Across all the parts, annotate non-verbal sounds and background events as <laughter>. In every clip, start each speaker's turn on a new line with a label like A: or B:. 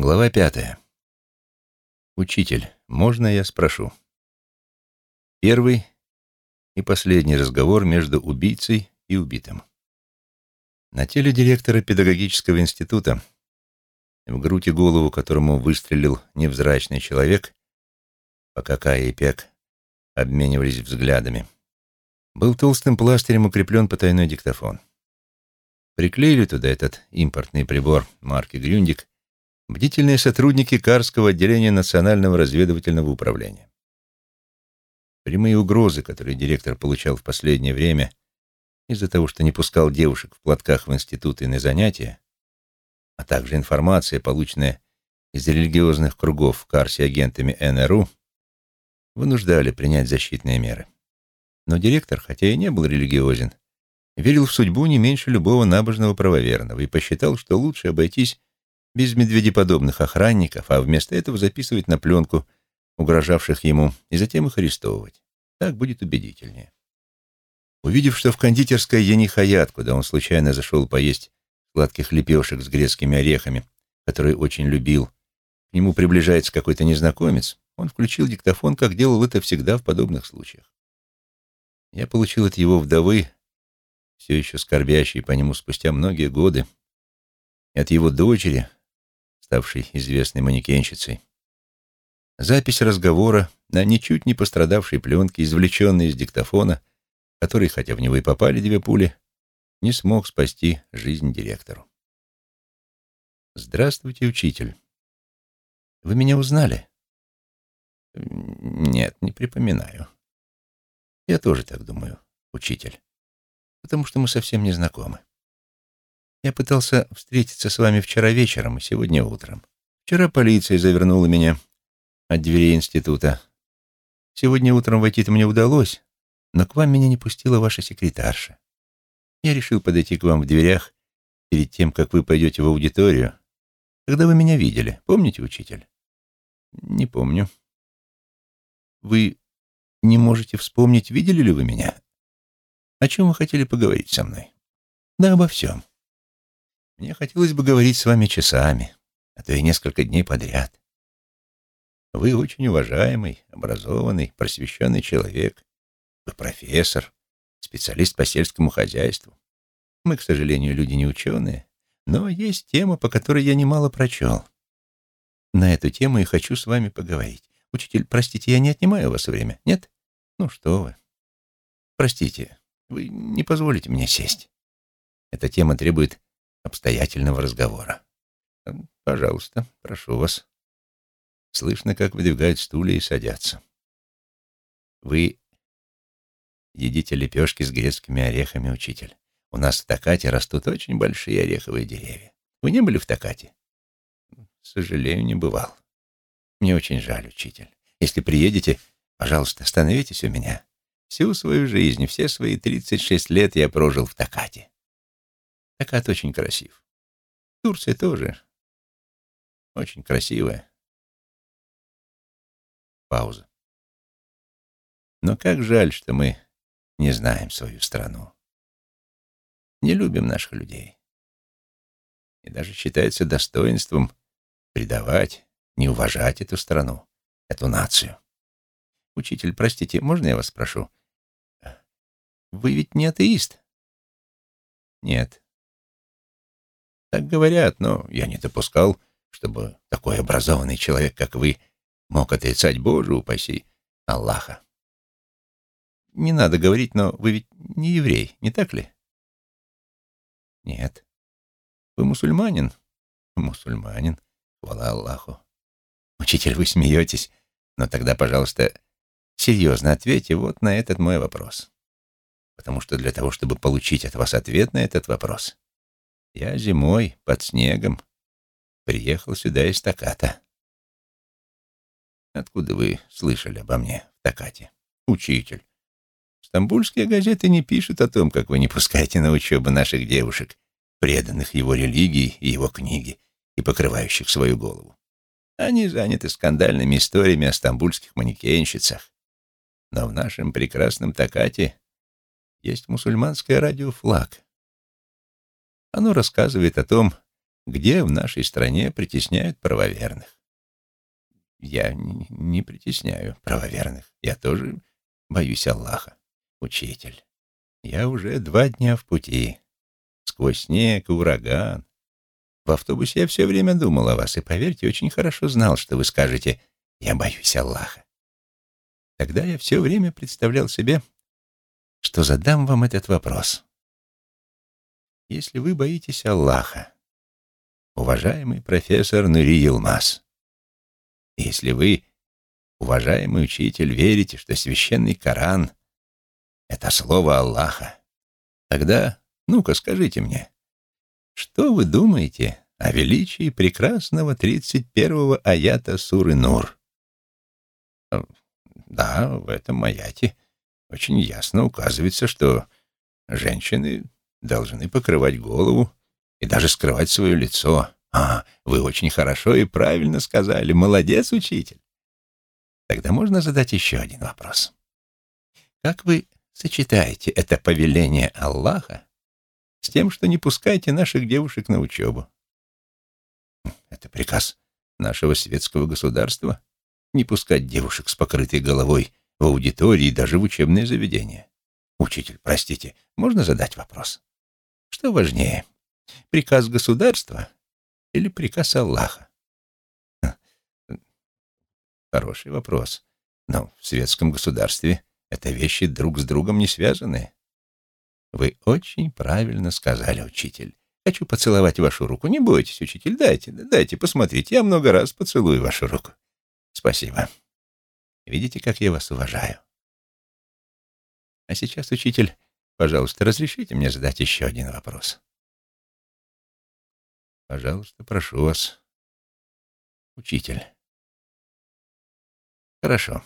A: Глава пятая. Учитель, можно я спрошу? Первый и последний разговор между убийцей и убитым. На теле директора педагогического института, в грудь и голову которому выстрелил невзрачный человек, пока Кая и Пек обменивались взглядами, был толстым пластырем укреплен потайной диктофон. Приклеили туда этот импортный прибор марки «Грюндик» бдительные сотрудники Карского отделения Национального разведывательного управления. Прямые угрозы, которые директор получал в последнее время из-за того, что не пускал девушек в платках в институты и на занятия, а также информация, полученная из религиозных кругов в Карсе агентами НРУ, вынуждали принять защитные меры. Но директор, хотя и не был религиозен, верил в судьбу не меньше любого набожного правоверного и посчитал, что лучше обойтись без медведеподобных охранников, а вместо этого записывать на пленку угрожавших ему и затем их арестовывать. Так будет убедительнее. Увидев, что в кондитерской Енихаят, куда он случайно зашел поесть сладких лепешек с грецкими орехами, которые очень любил, к нему приближается какой-то незнакомец, он включил диктофон, как делал это всегда в подобных случаях. Я получил от его вдовы, все еще скорбящей по нему спустя многие годы, и от его дочери, ставшей известной манекенщицей. Запись разговора на ничуть не пострадавшей пленке, извлеченной из диктофона, который, хотя в него и попали две пули, не смог спасти жизнь директору. «Здравствуйте, учитель. Вы меня узнали?» «Нет, не припоминаю». «Я тоже так думаю, учитель, потому что мы совсем не знакомы. Я пытался встретиться с вами вчера вечером и сегодня утром. Вчера полиция завернула меня от дверей института. Сегодня утром войти-то мне удалось, но к вам меня не пустила ваша секретарша. Я решил подойти к вам в дверях перед тем, как вы пойдете в аудиторию, когда вы меня видели. Помните, учитель? Не помню. Вы не можете вспомнить, видели ли вы меня? О чем вы хотели поговорить со мной? Да обо всем. Мне хотелось бы говорить с вами часами, а то и несколько дней подряд. Вы очень уважаемый, образованный, просвещенный человек. Вы профессор, специалист по сельскому хозяйству. Мы, к сожалению, люди не ученые, но есть тема, по которой я немало прочел. На эту тему и хочу с вами поговорить. Учитель, простите, я не отнимаю у вас время, нет? Ну что вы. Простите, вы не позволите мне сесть. Эта тема требует обстоятельного разговора. Пожалуйста, прошу вас. Слышно, как выдвигают стулья и садятся. Вы едите лепешки с грецкими орехами, учитель. У нас в Токате растут очень большие ореховые деревья. Вы не были в Токате? К сожалению, не бывал. Мне очень жаль, учитель. Если приедете, пожалуйста, остановитесь у меня. Всю свою жизнь, все свои 36 лет я прожил в Токате. Такат очень красив. Турция тоже очень красивая. Пауза. Но как жаль, что мы не знаем свою страну. Не любим наших людей. И даже считается достоинством предавать, не уважать эту страну, эту нацию. Учитель, простите, можно я вас спрошу? Вы ведь не атеист? Нет. Так говорят, но я не допускал, чтобы такой образованный человек, как вы, мог отрицать Боже упаси Аллаха. Не надо говорить, но вы ведь не еврей, не так ли? Нет. Вы мусульманин? Мусульманин. Хвала Аллаху. Учитель, вы смеетесь, но тогда, пожалуйста, серьезно ответьте вот на этот мой вопрос. Потому что для того, чтобы получить от вас ответ на этот вопрос, я зимой, под снегом, приехал сюда из Токата. Откуда вы слышали обо мне в Токате? Учитель. Стамбульские газеты не пишут о том, как вы не пускаете на учебу наших девушек, преданных его религии и его книги, и покрывающих свою голову. Они заняты скандальными историями о стамбульских манекенщицах. Но в нашем прекрасном Токате есть мусульманское радио «Флаг», оно рассказывает о том, где в нашей стране притесняют правоверных. Я не притесняю правоверных. Я тоже боюсь Аллаха, учитель. Я уже два дня в пути. Сквозь снег ураган. В автобусе я все время думал о вас, и, поверьте, очень хорошо знал, что вы скажете «я боюсь Аллаха». Тогда я все время представлял себе, что задам вам этот вопрос. Если вы боитесь Аллаха, уважаемый профессор Нури Елмаз, если вы, уважаемый учитель, верите, что священный Коран — это слово Аллаха, тогда, ну-ка, скажите мне, что вы думаете о величии прекрасного 31-го аята Суры Нур? Да, в этом аяте очень ясно указывается, что женщины должны покрывать голову и даже скрывать свое лицо. А, вы очень хорошо и правильно сказали. Молодец, учитель. Тогда можно задать еще один вопрос. Как вы сочетаете это повеление Аллаха с тем, что не пускайте наших девушек на учебу? Это приказ нашего светского государства не пускать девушек с покрытой головой в аудитории даже в учебные заведения. Учитель, простите, можно задать вопрос? Что важнее, приказ государства или приказ Аллаха? Хороший вопрос. Но в светском государстве это вещи друг с другом не связаны. Вы очень правильно сказали, учитель. Хочу поцеловать вашу руку. Не бойтесь, учитель, дайте, дайте посмотреть. Я много раз поцелую вашу руку. Спасибо. Видите, как я вас уважаю. А сейчас, учитель, пожалуйста, разрешите мне задать еще один вопрос. Пожалуйста, прошу вас, учитель. Хорошо.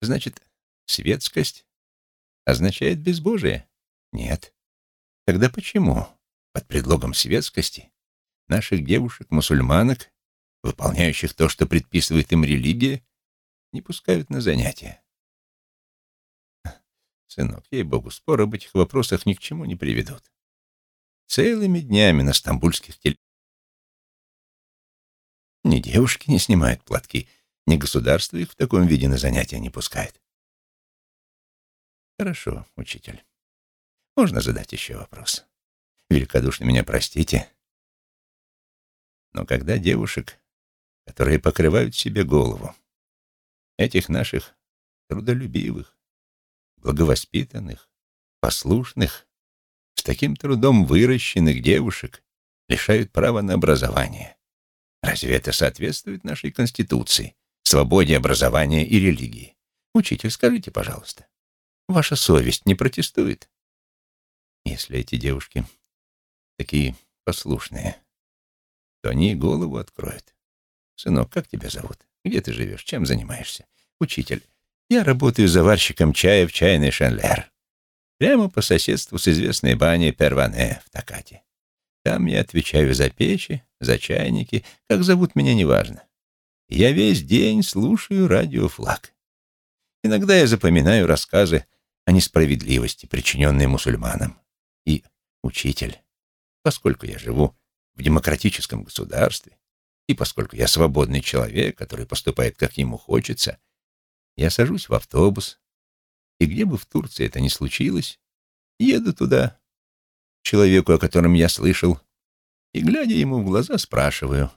A: Значит, светскость означает безбожие? Нет. Тогда почему под предлогом светскости наших девушек-мусульманок, выполняющих то, что предписывает им религия, не пускают на занятия? Сынок, ей-богу, споры об этих вопросах ни к чему не приведут. Целыми днями на стамбульских теле... Ни девушки не снимают платки, ни государство их в таком виде на занятия не пускает. Хорошо, учитель. Можно задать еще вопрос? Великодушно меня простите. Но когда девушек, которые покрывают себе голову, этих наших трудолюбивых, благовоспитанных, послушных, с таким трудом выращенных девушек лишают права на образование. Разве это соответствует нашей Конституции, свободе образования и религии? Учитель, скажите, пожалуйста, ваша совесть не протестует? Если эти девушки такие послушные, то они голову откроют. Сынок, как тебя зовут? Где ты живешь? Чем занимаешься? Учитель, я работаю заварщиком чая в чайной Шенлер. Прямо по соседству с известной баней Перване в Такате. Там я отвечаю за печи, за чайники, как зовут меня, неважно. Я весь день слушаю радиофлаг. Иногда я запоминаю рассказы о несправедливости, причиненной мусульманам. И, учитель, поскольку я живу в демократическом государстве, и поскольку я свободный человек, который поступает, как ему хочется, я сажусь в автобус, и где бы в Турции это ни случилось, еду туда, человеку, о котором я слышал, и, глядя ему в глаза, спрашиваю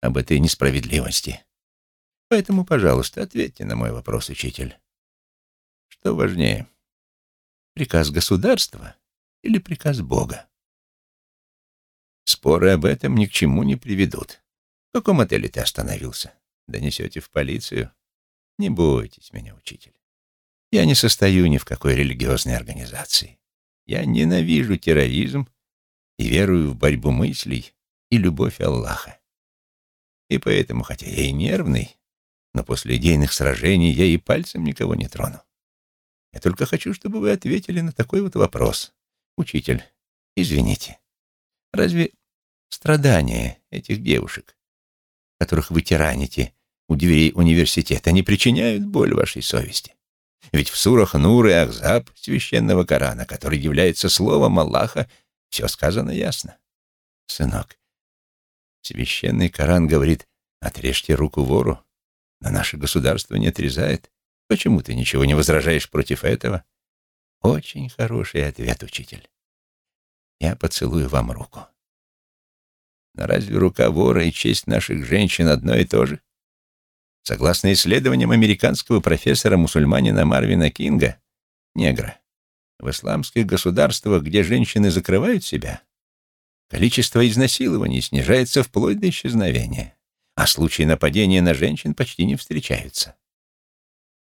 A: об этой несправедливости. Поэтому, пожалуйста, ответьте на мой вопрос, учитель. Что важнее, приказ государства или приказ Бога? Споры об этом ни к чему не приведут. В каком отеле ты остановился? Донесете в полицию? Не бойтесь меня, учитель. Я не состою ни в какой религиозной организации. Я ненавижу терроризм и верую в борьбу мыслей и любовь Аллаха. И поэтому, хотя я и нервный, но после идейных сражений я и пальцем никого не трону. Я только хочу, чтобы вы ответили на такой вот вопрос. Учитель, извините, разве страдания этих девушек, которых вы тираните у дверей университета, не причиняют боль вашей совести? Ведь в сурах Нур и Ахзаб священного Корана, который является словом Аллаха, все сказано ясно. Сынок, священный Коран говорит, отрежьте руку вору, но наше государство не отрезает. Почему ты ничего не возражаешь против этого? Очень хороший ответ, учитель. Я поцелую вам руку. Но разве рука вора и честь наших женщин одно и то же? Согласно исследованиям американского профессора-мусульманина Марвина Кинга, негра, в исламских государствах, где женщины закрывают себя, количество изнасилований снижается вплоть до исчезновения, а случаи нападения на женщин почти не встречаются.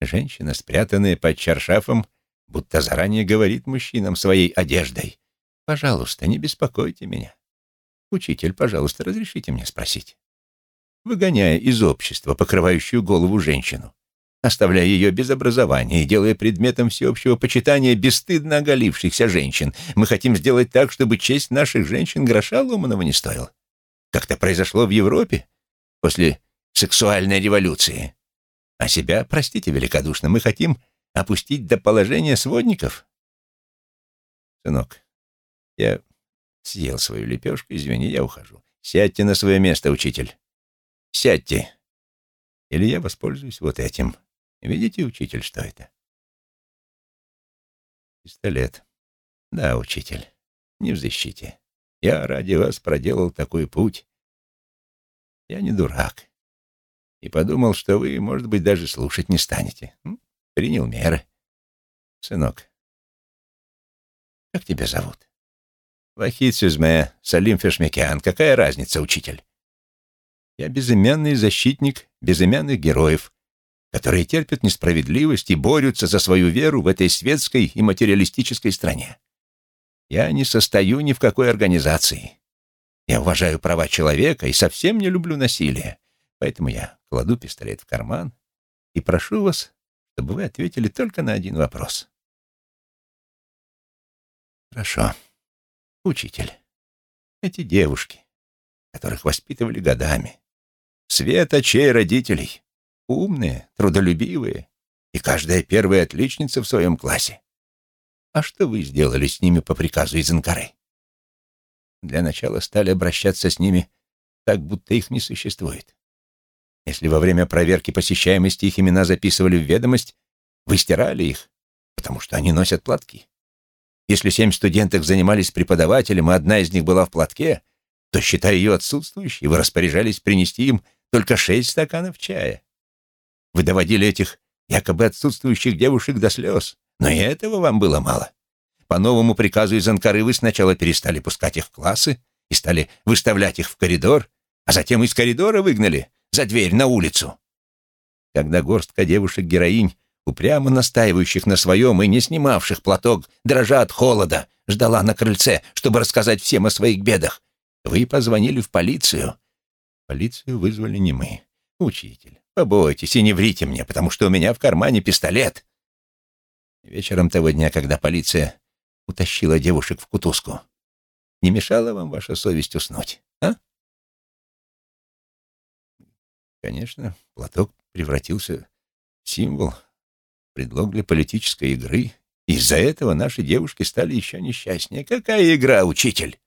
A: Женщина, спрятанная под чаршафом, будто заранее говорит мужчинам своей одеждой, «Пожалуйста, не беспокойте меня. Учитель, пожалуйста, разрешите мне спросить». Выгоняя из общества покрывающую голову женщину, оставляя ее без образования и делая предметом всеобщего почитания бесстыдно оголившихся женщин. Мы хотим сделать так, чтобы честь наших женщин гроша ломаного не стоила. Как-то произошло в Европе после сексуальной революции. А себя, простите великодушно, мы хотим опустить до положения сводников. Сынок, я съел свою лепешку, извини, я ухожу. Сядьте на свое место, учитель. Сядьте. Или я воспользуюсь вот этим. Видите, учитель, что это? Пистолет. Да, учитель, не в защите. Я ради вас проделал такой путь. Я не дурак. И подумал, что вы, может быть, даже слушать не станете. Принял меры. Сынок, как тебя зовут? Вахид Сюзме, Салим Фешмекян. Какая разница, учитель? Я безымянный защитник безымянных героев, которые терпят несправедливость и борются за свою веру в этой светской и материалистической стране. Я не состою ни в какой организации. Я уважаю права человека и совсем не люблю насилие. Поэтому я кладу пистолет в карман и прошу вас, чтобы вы ответили только на один вопрос. Хорошо. Учитель, эти девушки, которых воспитывали годами, свет очей родителей, умные, трудолюбивые, и каждая первая отличница в своем классе. А что вы сделали с ними по приказу из Анкары? Для начала стали обращаться с ними так, будто их не существует. Если во время проверки посещаемости их имена записывали в ведомость, вы стирали их, потому что они носят платки. Если семь студенток занимались преподавателем, и одна из них была в платке, то, считая ее отсутствующей, вы распоряжались принести им только шесть стаканов чая. Вы доводили этих якобы отсутствующих девушек до слез, но и этого вам было мало. По новому приказу из Анкары вы сначала перестали пускать их в классы и стали выставлять их в коридор, а затем из коридора выгнали за дверь на улицу. Когда горстка девушек-героинь, упрямо настаивающих на своем и не снимавших платок, дрожа от холода, ждала на крыльце, чтобы рассказать всем о своих бедах, вы позвонили в полицию. Полицию вызвали не мы. Учитель. Побойтесь и не врите мне, потому что у меня в кармане пистолет. Вечером того дня, когда полиция утащила девушек в кутузку, не мешала вам ваша совесть уснуть, а? Конечно, платок превратился в символ, предлог для политической игры. Из-за этого наши девушки стали еще несчастнее. Какая игра, учитель?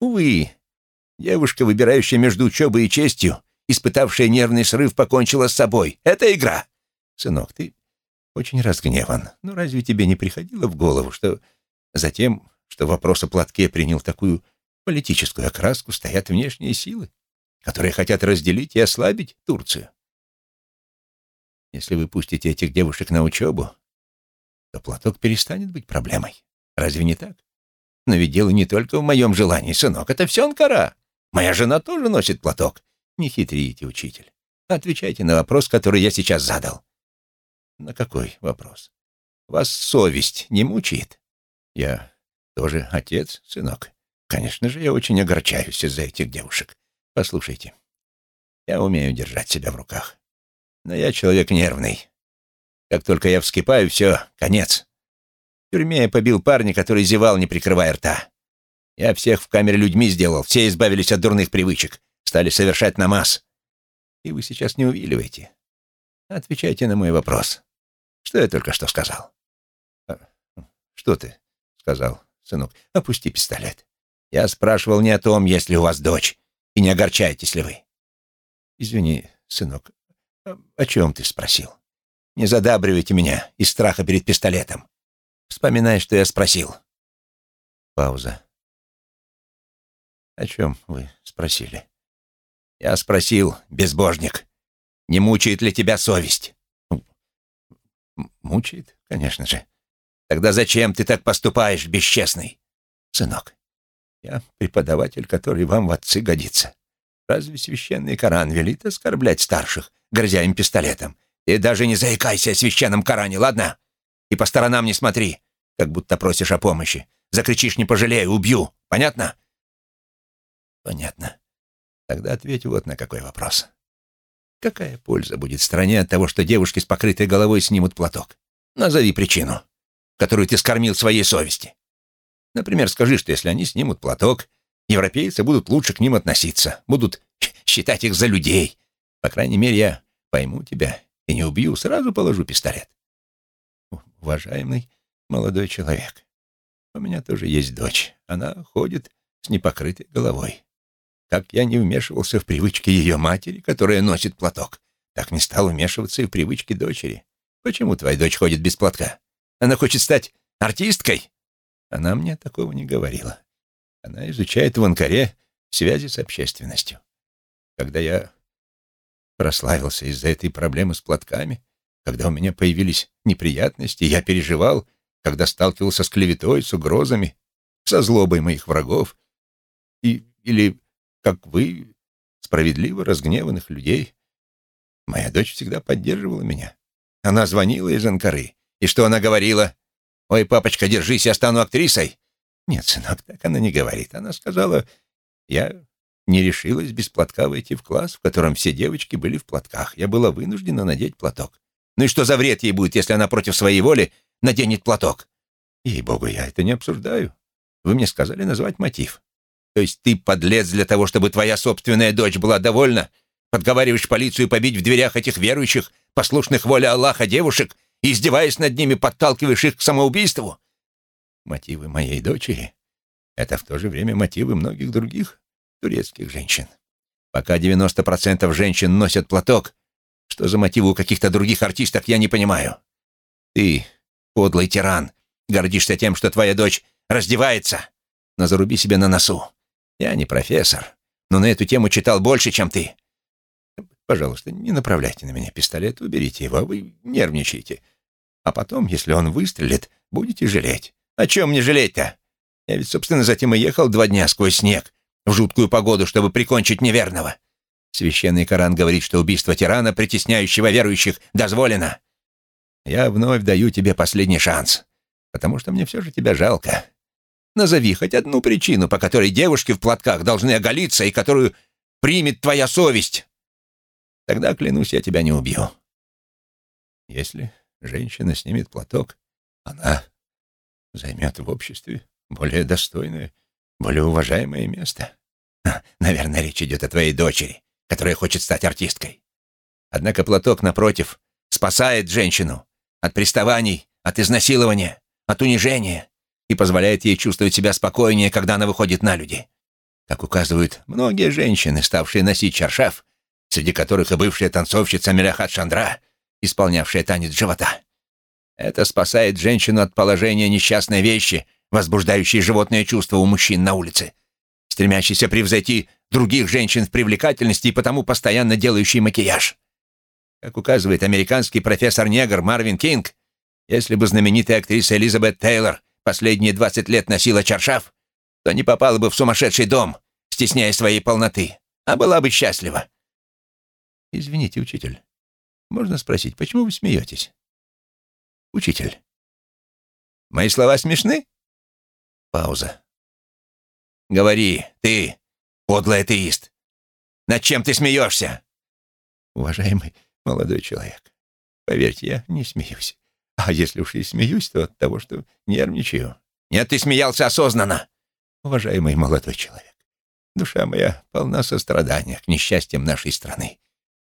A: Увы, девушка, выбирающая между учебой и честью, испытавшая нервный срыв, покончила с собой. Это игра. Сынок, ты очень разгневан. Но разве тебе не приходило в голову, что затем, что вопрос о платке принял такую политическую окраску, стоят внешние силы, которые хотят разделить и ослабить Турцию? Если вы пустите этих девушек на учебу, то платок перестанет быть проблемой. Разве не так? Но ведь дело не только в моем желании, сынок. Это все Анкара. Моя жена тоже носит платок. Не хитрите, учитель. Отвечайте на вопрос, который я сейчас задал. На какой вопрос? Вас совесть не мучает? Я тоже отец, сынок. Конечно же, я очень огорчаюсь из-за этих девушек. Послушайте, я умею держать себя в руках. Но я человек нервный. Как только я вскипаю, все, конец. В тюрьме я побил парня, который зевал, не прикрывая рта. Я всех в камере людьми сделал, все избавились от дурных привычек стали совершать намаз. И вы сейчас не увиливаете. Отвечайте на мой вопрос. Что я только что сказал? А, что ты сказал, сынок? Опусти пистолет.
B: Я спрашивал не о том, есть ли у вас дочь, и не огорчаетесь ли вы.
A: Извини, сынок,
B: о чем ты спросил? Не задабривайте меня из страха перед пистолетом. Вспоминай, что я спросил.
A: Пауза. О чем вы спросили?
B: Я спросил, безбожник, не мучает ли тебя совесть?
A: Мучает, конечно же.
B: Тогда зачем ты так поступаешь, бесчестный?
A: Сынок, я преподаватель, который вам в отцы годится. Разве священный Коран велит оскорблять старших, грозя им пистолетом?
B: И даже не заикайся о священном Коране, ладно? И по сторонам не смотри, как будто просишь о помощи. Закричишь «не пожалею, убью». Понятно?
A: Понятно. Тогда ответь вот на какой вопрос. Какая польза будет стране от того, что девушки с покрытой головой снимут платок?
B: Назови причину, которую ты скормил своей совести. Например, скажи, что если они снимут платок, европейцы будут лучше к ним относиться, будут <laughs> считать их за людей. По крайней мере, я пойму тебя и не убью, сразу положу пистолет.
A: Уважаемый молодой человек, у меня тоже есть дочь. Она ходит с непокрытой головой. Как я не вмешивался в привычки ее матери, которая носит платок, так не стал вмешиваться и в привычки дочери. Почему твоя дочь ходит без платка? Она хочет стать артисткой? Она мне такого не говорила. Она изучает в Анкаре связи с общественностью. Когда я прославился из-за этой проблемы с платками, когда у меня появились неприятности, я переживал, когда сталкивался с клеветой, с угрозами, со злобой моих врагов, и, или, как вы, справедливо разгневанных людей. Моя дочь всегда поддерживала меня. Она звонила из Анкары. И что она говорила? «Ой, папочка, держись, я стану актрисой». Нет, сынок, так она не говорит. Она сказала, я не решилась без платка войти в класс, в котором все девочки были в платках. Я была вынуждена надеть платок. Ну и что за вред ей будет, если она против своей воли наденет платок? Ей-богу, я это не обсуждаю. Вы мне сказали назвать мотив. То есть ты подлец для того, чтобы твоя собственная дочь была довольна? Подговариваешь полицию побить в дверях этих верующих, послушных воле Аллаха девушек, и, издеваясь над ними, подталкиваешь их к самоубийству? Мотивы моей дочери — это в то же время мотивы многих других турецких женщин. Пока 90% женщин носят платок, что за мотивы у каких-то других артисток, я не понимаю. Ты, подлый тиран, гордишься тем, что твоя дочь раздевается, но заруби себе на носу. Я не профессор, но на эту тему читал больше, чем ты. Пожалуйста, не направляйте на меня пистолет, уберите его, вы нервничаете. А потом, если он выстрелит, будете жалеть. О чем мне жалеть-то? Я ведь, собственно, затем и ехал два дня сквозь снег, в жуткую погоду, чтобы прикончить неверного. Священный Коран говорит, что убийство тирана, притесняющего верующих, дозволено. Я вновь даю тебе последний шанс, потому что мне все же тебя жалко. Назови хоть одну причину, по которой девушки в платках должны оголиться и которую примет твоя совесть. Тогда, клянусь, я тебя не убью. Если женщина снимет платок, она займет в обществе более достойное, более уважаемое место. Наверное, речь идет о твоей дочери, которая хочет стать артисткой. Однако платок, напротив, спасает женщину от приставаний, от изнасилования, от унижения и позволяет ей чувствовать себя спокойнее, когда она выходит на люди. Как указывают многие женщины, ставшие носить чаршаф, среди которых и бывшая танцовщица Меляхат Шандра, исполнявшая танец живота. Это спасает женщину от положения несчастной вещи, возбуждающей животное чувство у мужчин на улице, стремящейся превзойти других женщин в привлекательности и потому постоянно делающей макияж. Как указывает американский профессор-негр Марвин Кинг, если бы знаменитая актриса Элизабет Тейлор последние 20 лет носила чаршаф, то не попала бы в сумасшедший дом, стесняя своей полноты, а была бы счастлива. Извините, учитель, можно спросить, почему вы смеетесь? Учитель. Мои слова смешны? Пауза. Говори, ты, подлый атеист. Над чем ты смеешься? Уважаемый молодой человек, поверьте, я не смеюсь. <laughs> А если уж и смеюсь, то от того, что нервничаю. Нет, ты смеялся осознанно. Уважаемый молодой человек, душа моя полна сострадания к несчастьям нашей страны,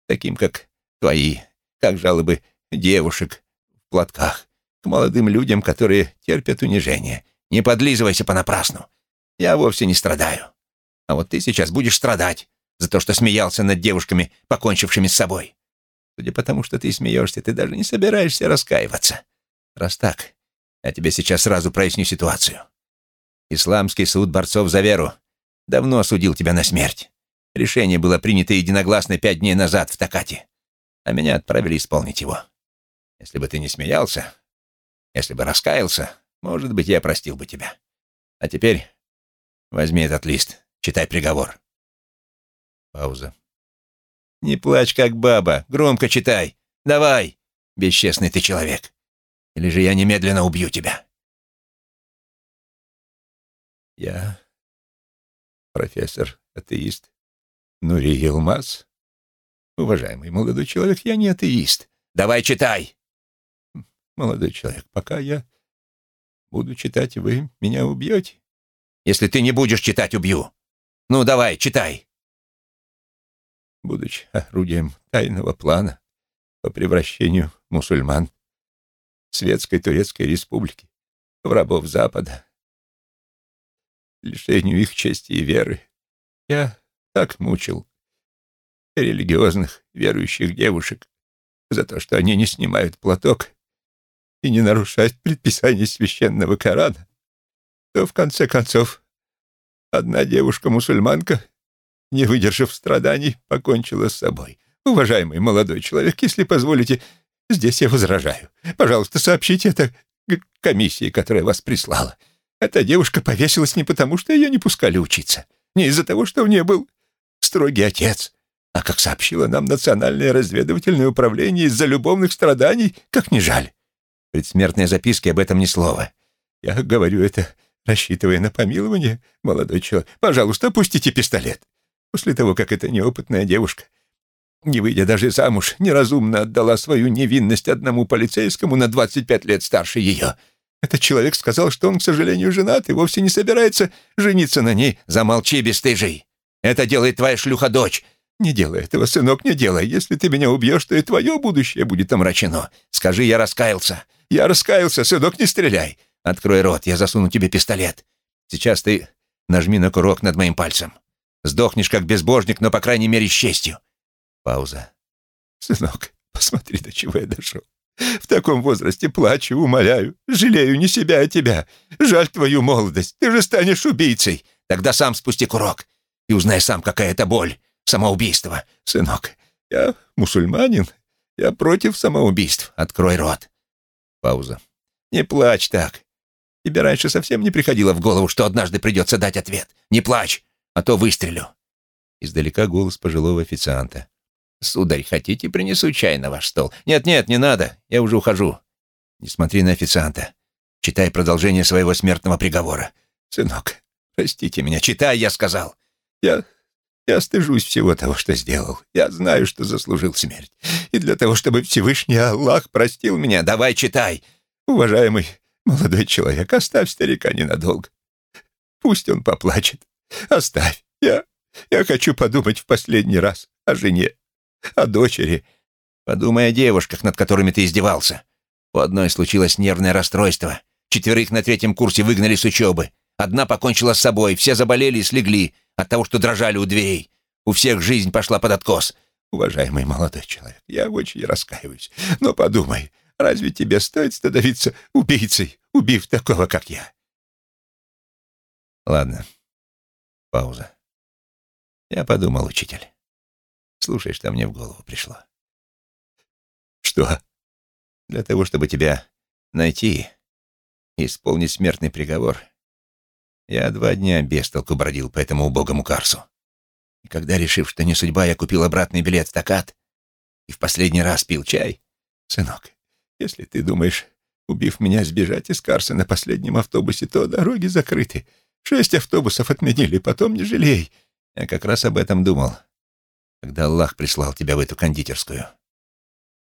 A: таким как твои, как жалобы девушек, платках, к молодым людям, которые терпят унижение. Не подлизывайся понапрасну.
B: я вовсе не страдаю. А вот ты сейчас будешь страдать за то, что смеялся над девушками, покончившими с собой. Судя по тому, что ты смеешься, ты даже не собираешься раскаиваться. Раз так, я тебе сейчас сразу проясню ситуацию. Исламский суд борцов за веру давно осудил тебя на смерть. Решение было принято единогласно пять дней назад в Такате, а меня отправили исполнить его. Если бы ты не смеялся, если бы раскаялся, может быть, я простил бы тебя. А теперь возьми этот лист, читай приговор. Пауза. Не плачь, как баба, громко читай. Давай, бесчестный ты человек. Или же я немедленно убью тебя.
C: Я профессор-атеист Нури Елмаз. Уважаемый молодой человек, я не атеист.
B: Давай читай.
C: Молодой человек, пока я буду читать, вы меня убьете.
B: Если ты не будешь читать, убью. Ну, давай, читай.
C: Будучи орудием тайного плана по превращению мусульман Светской Турецкой Республики в рабов Запада, лишению их чести и веры, я так мучил религиозных верующих девушек за то, что они не снимают платок и не нарушают предписаний священного Корана, то в конце концов одна девушка-мусульманка, не выдержав страданий, покончила с собой. Уважаемый молодой человек, если позволите, здесь я возражаю. Пожалуйста, сообщите это комиссии, которая вас прислала. Эта девушка повесилась не потому, что ее не пускали учиться, не из-за того, что у нее был строгий отец, а, как сообщило нам Национальное разведывательное управление, из-за любовных страданий, как не жаль.
B: В предсмертной записке об этом ни слова.
C: Я говорю это, рассчитывая на помилование, молодой человек. Пожалуйста, опустите пистолет. После того, как эта неопытная девушка, не выйдя даже замуж, неразумно отдала свою невинность одному полицейскому на 25 лет старше ее. Этот человек сказал, что он, к сожалению, женат и вовсе не собирается жениться на ней.
B: Замолчи, бесстыжий. Это делает твоя шлюха-дочь.
C: Не делай этого, сынок, не делай. Если ты меня убьешь, то и твое будущее будет омрачено.
B: Скажи, я раскаялся.
C: Я раскаялся, сынок, не стреляй.
B: Открой рот, я засуну тебе пистолет. Сейчас ты нажми на курок над моим пальцем. Сдохнешь как безбожник, но, по крайней мере, с честью. Пауза.
C: Сынок, посмотри, до чего я дошел. В таком возрасте плачу, умоляю, жалею не себя, а тебя. Жаль твою молодость, ты же станешь убийцей.
B: Тогда сам спусти курок и узнай сам, какая это боль. Самоубийство.
C: Сынок, я мусульманин, я против самоубийств.
B: Открой рот.
C: Пауза. Не плачь так. Тебе раньше совсем не приходило в голову, что однажды придется дать ответ. Не плачь, а то выстрелю.
A: Издалека голос пожилого официанта.
B: «Сударь, хотите, принесу чай на ваш стол?» «Нет-нет, не надо, я уже ухожу». «Не смотри на официанта. Читай продолжение своего смертного приговора».
C: «Сынок, простите меня, читай, я сказал. Я я стыжусь всего того, что сделал. Я знаю, что заслужил смерть. И для того, чтобы Всевышний Аллах простил меня, давай читай. Уважаемый молодой человек, оставь старика ненадолго. Пусть он поплачет. Оставь. Я, я хочу подумать в последний раз о жене, о дочери.
B: Подумай о девушках, над которыми ты издевался. У одной случилось нервное расстройство. Четверых на третьем курсе выгнали с учебы. Одна покончила с собой, все заболели и слегли от того, что дрожали у дверей. У всех жизнь пошла под откос.
C: Уважаемый молодой человек, я очень раскаиваюсь. Но подумай, разве тебе стоит становиться убийцей, убив такого, как я?
A: Ладно. Пауза. Я подумал, учитель. Слушай, что мне в голову пришло.
C: Что?
A: Для того, чтобы тебя найти и исполнить смертный приговор, я два дня без толку бродил по этому убогому Карсу. И когда, решив, что не судьба, я купил обратный билет в Такат и в последний раз пил чай,
C: сынок, если ты думаешь, убив меня, сбежать из Карса на последнем автобусе, то дороги закрыты. Шесть автобусов отменили, потом не жалей.
A: Я как раз об этом думал, когда Аллах прислал тебя в эту кондитерскую.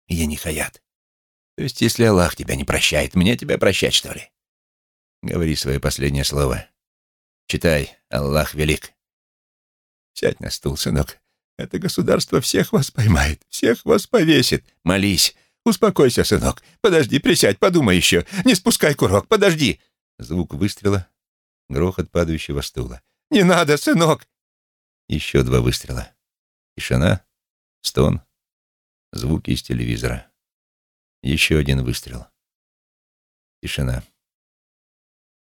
A: Я не хаят. То есть, если Аллах тебя не прощает, мне тебя прощать, что ли? Говори свое последнее слово. Читай, Аллах велик.
C: Сядь на стул, сынок. Это государство всех вас поймает, всех вас повесит. Молись. Успокойся, сынок. Подожди, присядь, подумай еще. Не спускай курок, подожди.
A: Звук выстрела. Грохот падающего стула.
C: «Не надо, сынок!»
A: Еще два выстрела. Тишина, стон, звуки из телевизора. Еще один выстрел. Тишина.